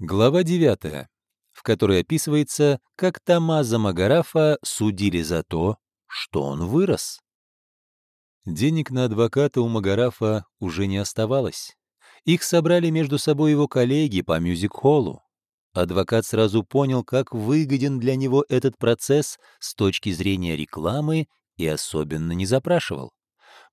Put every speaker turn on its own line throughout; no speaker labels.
Глава 9, в которой описывается, как Тамаза Магарафа судили за то, что он вырос. Денег на адвоката у Магарафа уже не оставалось. Их собрали между собой его коллеги по мюзик-холлу. Адвокат сразу понял, как выгоден для него этот процесс с точки зрения рекламы и особенно не запрашивал.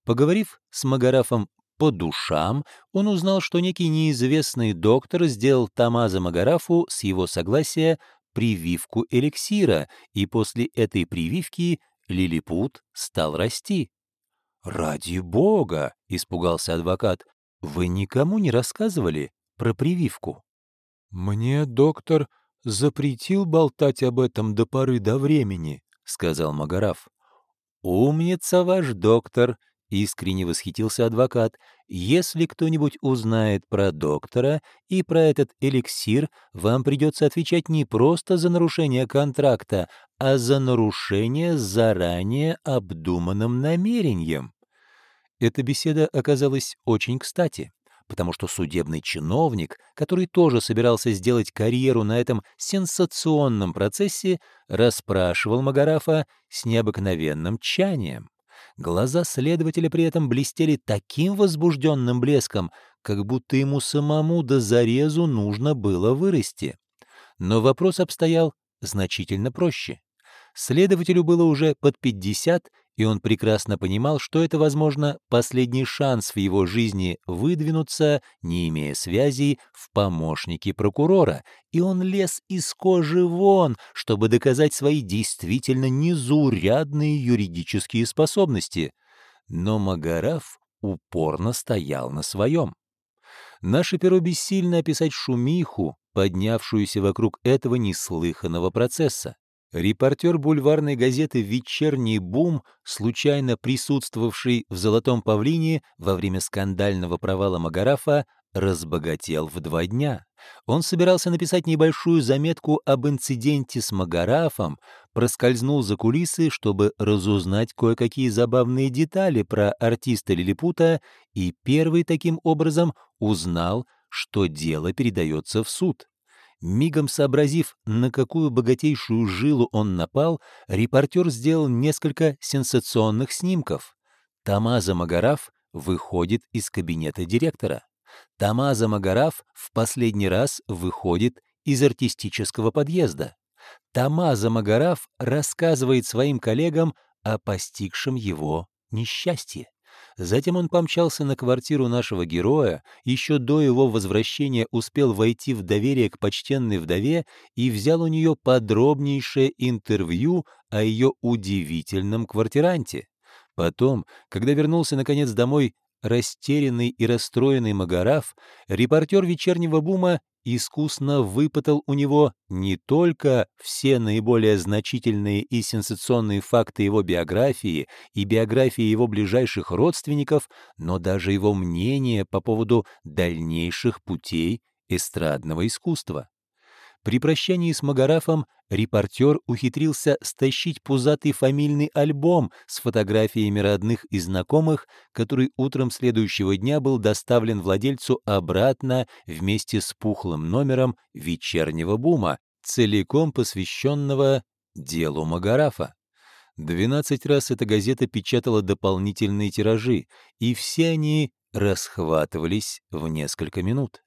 Поговорив с Магарафом по душам, он узнал, что некий неизвестный доктор сделал Тамаза Магарафу с его согласия прививку эликсира, и после этой прививки лилипут стал расти. «Ради бога!» — испугался адвокат. «Вы никому не рассказывали про прививку?» «Мне доктор запретил болтать об этом до поры до времени», — сказал Магараф. «Умница ваш доктор», — искренне восхитился адвокат. «Если кто-нибудь узнает про доктора и про этот эликсир, вам придется отвечать не просто за нарушение контракта, а за нарушение заранее обдуманным намерением». Эта беседа оказалась очень кстати, потому что судебный чиновник, который тоже собирался сделать карьеру на этом сенсационном процессе, расспрашивал Магарафа с необыкновенным тчанием. Глаза следователя при этом блестели таким возбужденным блеском, как будто ему самому до зарезу нужно было вырасти. Но вопрос обстоял значительно проще. Следователю было уже под 50, и он прекрасно понимал, что это, возможно, последний шанс в его жизни выдвинуться, не имея связей, в помощники прокурора, и он лез из кожи вон, чтобы доказать свои действительно незаурядные юридические способности. Но Магараф упорно стоял на своем. Наше перо бессильно описать шумиху, поднявшуюся вокруг этого неслыханного процесса. Репортер бульварной газеты «Вечерний бум», случайно присутствовавший в «Золотом павлине» во время скандального провала Магарафа, разбогател в два дня. Он собирался написать небольшую заметку об инциденте с Магарафом, проскользнул за кулисы, чтобы разузнать кое-какие забавные детали про артиста Лилипута, и первый таким образом узнал, что дело передается в суд. Мигом сообразив, на какую богатейшую жилу он напал, репортер сделал несколько сенсационных снимков. Тамаза Магараф выходит из кабинета директора. Тамаза Магараф в последний раз выходит из артистического подъезда. Тамаза Магараф рассказывает своим коллегам о постигшем его несчастье. Затем он помчался на квартиру нашего героя, еще до его возвращения успел войти в доверие к почтенной вдове и взял у нее подробнейшее интервью о ее удивительном квартиранте. Потом, когда вернулся наконец домой растерянный и расстроенный Магараф, репортер «Вечернего бума» искусно выпытал у него не только все наиболее значительные и сенсационные факты его биографии и биографии его ближайших родственников, но даже его мнение по поводу дальнейших путей эстрадного искусства. При прощании с Магарафом репортер ухитрился стащить пузатый фамильный альбом с фотографиями родных и знакомых, который утром следующего дня был доставлен владельцу обратно вместе с пухлым номером «Вечернего бума», целиком посвященного делу Магарафа. Двенадцать раз эта газета печатала дополнительные тиражи, и все они расхватывались в несколько минут.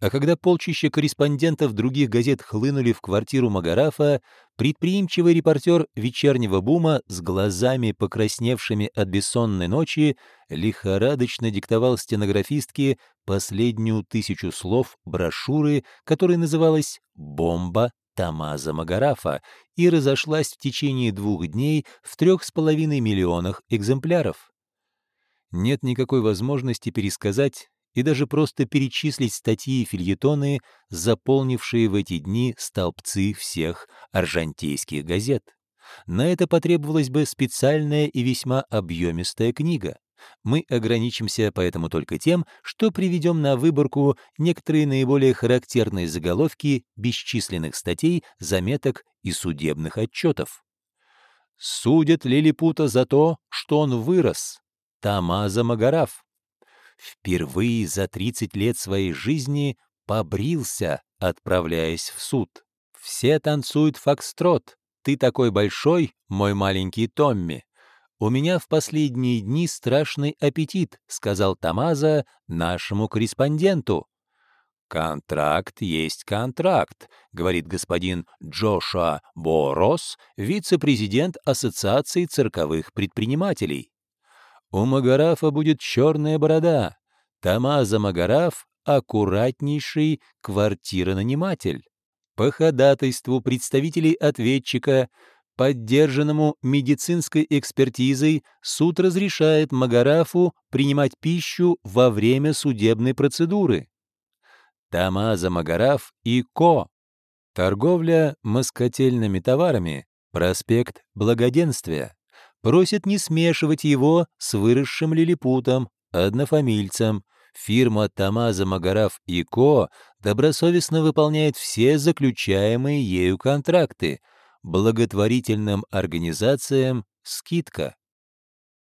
А когда полчища корреспондентов других газет хлынули в квартиру Магарафа, предприимчивый репортер «Вечернего бума» с глазами, покрасневшими от бессонной ночи, лихорадочно диктовал стенографистке последнюю тысячу слов брошюры, которая называлась «Бомба Тамаза Магарафа» и разошлась в течение двух дней в трех с половиной миллионах экземпляров. Нет никакой возможности пересказать и даже просто перечислить статьи и фильетоны, заполнившие в эти дни столбцы всех аржантейских газет. На это потребовалась бы специальная и весьма объемистая книга. Мы ограничимся поэтому только тем, что приведем на выборку некоторые наиболее характерные заголовки бесчисленных статей, заметок и судебных отчетов. Судят Лилипута за то, что он вырос. Тамаза Магараф впервые за 30 лет своей жизни побрился отправляясь в суд. «Все танцуют фокстрот. Ты такой большой, мой маленький Томми. У меня в последние дни страшный аппетит», — сказал Тамаза нашему корреспонденту. «Контракт есть контракт», — говорит господин Джоша Борос, вице-президент Ассоциации цирковых предпринимателей. «У Магарафа будет черная борода. Тамаза Магараф — аккуратнейший квартиронаниматель. По ходатайству представителей ответчика, поддержанному медицинской экспертизой, суд разрешает Магарафу принимать пищу во время судебной процедуры. Тамаза Магараф и Ко. Торговля москотельными товарами, проспект Благоденствия. Просит не смешивать его с выросшим лилипутом, однофамильцем. Фирма Тамаза Магараф и Ко добросовестно выполняет все заключаемые ею контракты. Благотворительным организациям скидка.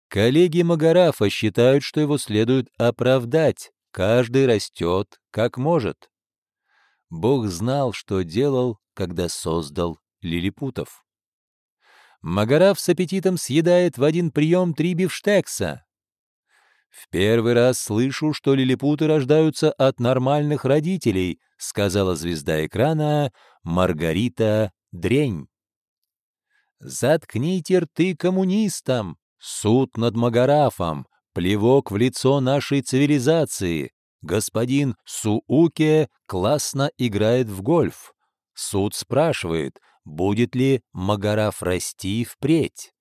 Коллеги Магарафа считают, что его следует оправдать, Каждый растет, как может. Бог знал, что делал, когда создал лилипутов. Магараф с аппетитом съедает в один прием три бифштекса. «В первый раз слышу, что лилипуты рождаются от нормальных родителей», сказала звезда экрана Маргарита Дрень. «Заткните рты коммунистам! Суд над Магарафом! Плевок в лицо нашей цивилизации. Господин Сууке классно играет в гольф. Суд спрашивает, будет ли Магараф расти впредь.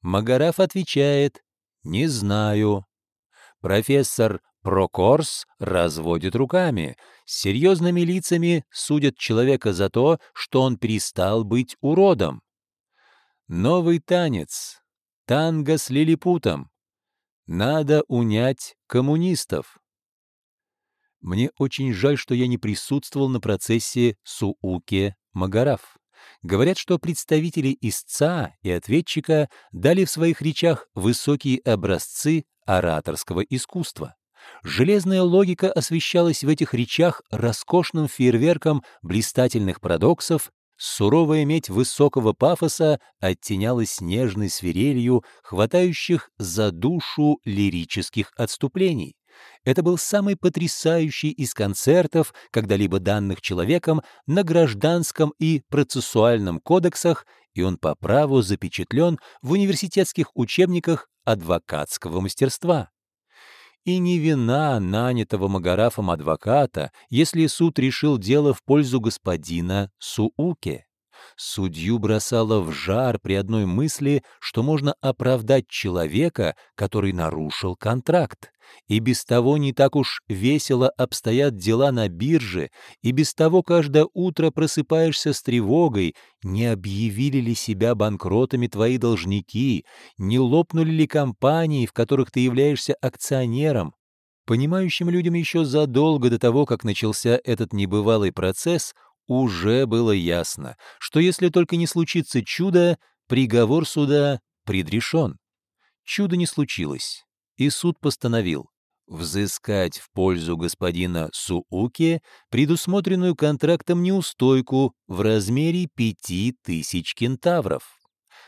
Магараф отвечает, не знаю. Профессор Прокорс разводит руками. С серьезными лицами судят человека за то, что он перестал быть уродом. Новый танец. Танго с лилипутом. Надо унять коммунистов. Мне очень жаль, что я не присутствовал на процессе Сууке Магараф. Говорят, что представители истца и ответчика дали в своих речах высокие образцы ораторского искусства. Железная логика освещалась в этих речах роскошным фейерверком блистательных парадоксов Суровая медь высокого пафоса оттенялась нежной свирелью, хватающих за душу лирических отступлений. Это был самый потрясающий из концертов, когда-либо данных человеком на гражданском и процессуальном кодексах, и он по праву запечатлен в университетских учебниках адвокатского мастерства и не вина нанятого Магарафом адвоката, если суд решил дело в пользу господина Сууке. Судью бросало в жар при одной мысли, что можно оправдать человека, который нарушил контракт. И без того не так уж весело обстоят дела на бирже, и без того каждое утро просыпаешься с тревогой, не объявили ли себя банкротами твои должники, не лопнули ли компании, в которых ты являешься акционером. Понимающим людям еще задолго до того, как начался этот небывалый процесс, уже было ясно, что если только не случится чудо, приговор суда предрешен. Чудо не случилось, и суд постановил взыскать в пользу господина Сууки предусмотренную контрактом неустойку в размере пяти тысяч кентавров.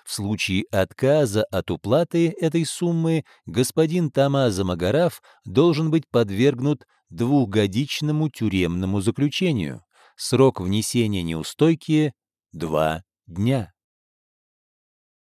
В случае отказа от уплаты этой суммы господин Тамаза Магараф должен быть подвергнут двухгодичному тюремному заключению. Срок внесения неустойки — два дня.